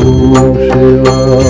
Om Shiva.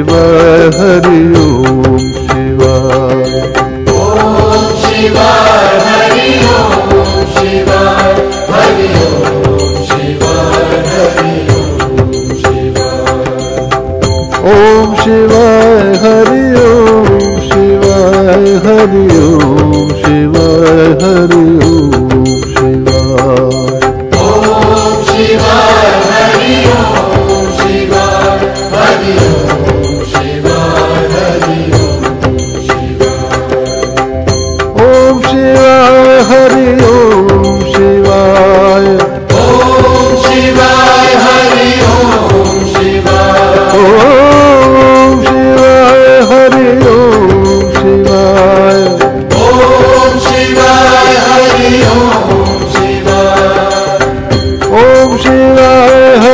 Shiv Hari ओम शिवा ओम शिवा हरि ओम शिवा हरि ओम शिवा हरि ओम शिवा ओम शिवाय हरि ओम शिवाय हरि ओम शिवाय हरि ओम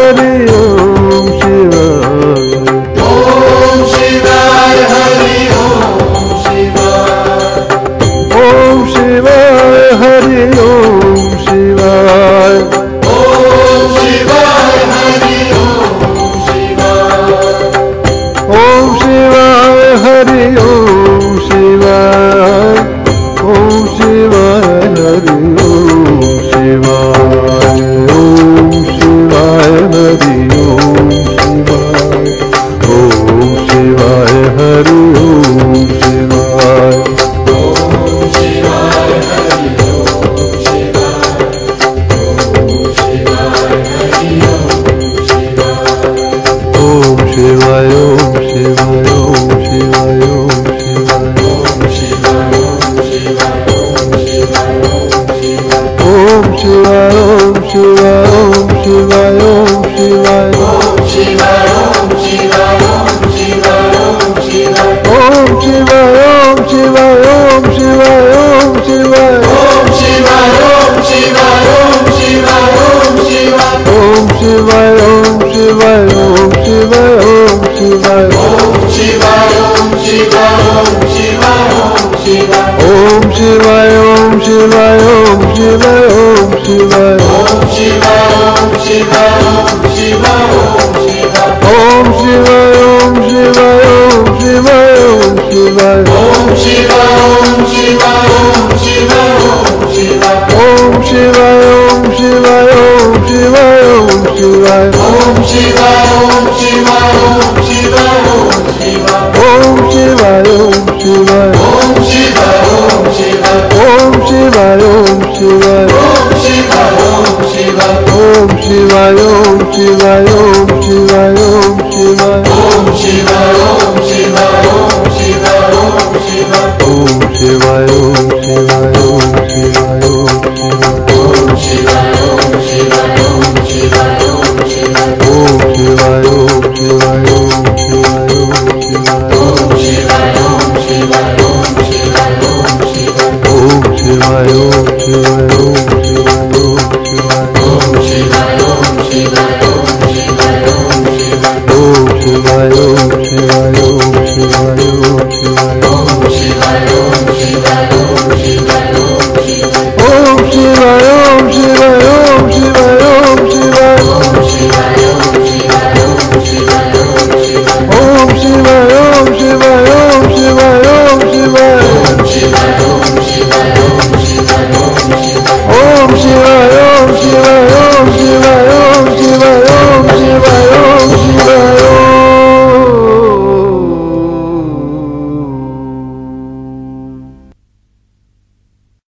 করে शिवायो जिवायो शिवाय। शिवायो शिवाय। जिवायो शिवाय